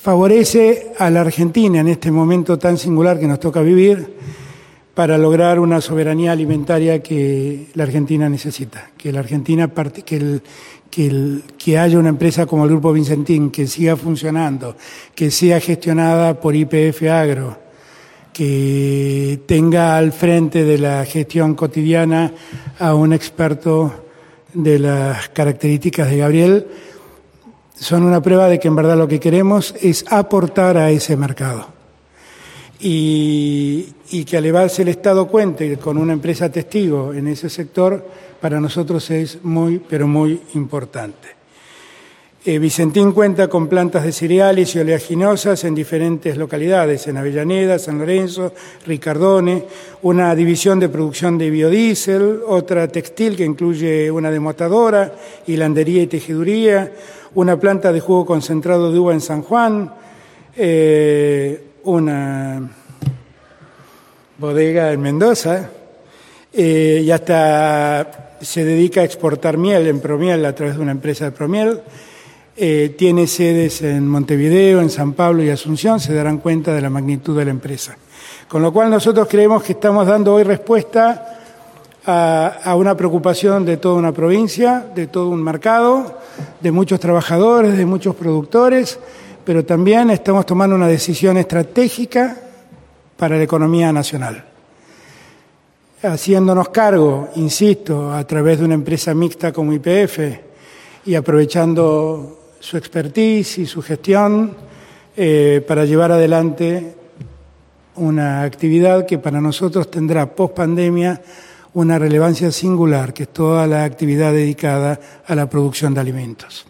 favorece a la Argentina en este momento tan singular que nos toca vivir para lograr una soberanía alimentaria que la Argentina necesita, que la Argentina que, que, que haya una empresa como el Grupo Vicentín que siga funcionando, que sea gestionada por IPF Agro, que tenga al frente de la gestión cotidiana a un experto de las características de Gabriel, son una prueba de que en verdad lo que queremos es aportar a ese mercado. Y, y que al elevarse el Estado cuente con una empresa testigo en ese sector, para nosotros es muy, pero muy importante. Eh, Vicentín cuenta con plantas de cereales y oleaginosas en diferentes localidades, en Avellaneda, San Lorenzo, Ricardone, una división de producción de biodiesel, otra textil que incluye una demotadora, hilandería y tejeduría, una planta de jugo concentrado de uva en San Juan, eh, una bodega en Mendoza, eh, y hasta se dedica a exportar miel en Promiel a través de una empresa de Promiel. Eh, tiene sedes en Montevideo, en San Pablo y Asunción, se darán cuenta de la magnitud de la empresa. Con lo cual nosotros creemos que estamos dando hoy respuesta a, a una preocupación de toda una provincia, de todo un mercado, de muchos trabajadores, de muchos productores, pero también estamos tomando una decisión estratégica para la economía nacional. Haciéndonos cargo, insisto, a través de una empresa mixta como IPF y aprovechando su expertise y su gestión eh, para llevar adelante una actividad que para nosotros tendrá post pandemia una relevancia singular, que es toda la actividad dedicada a la producción de alimentos.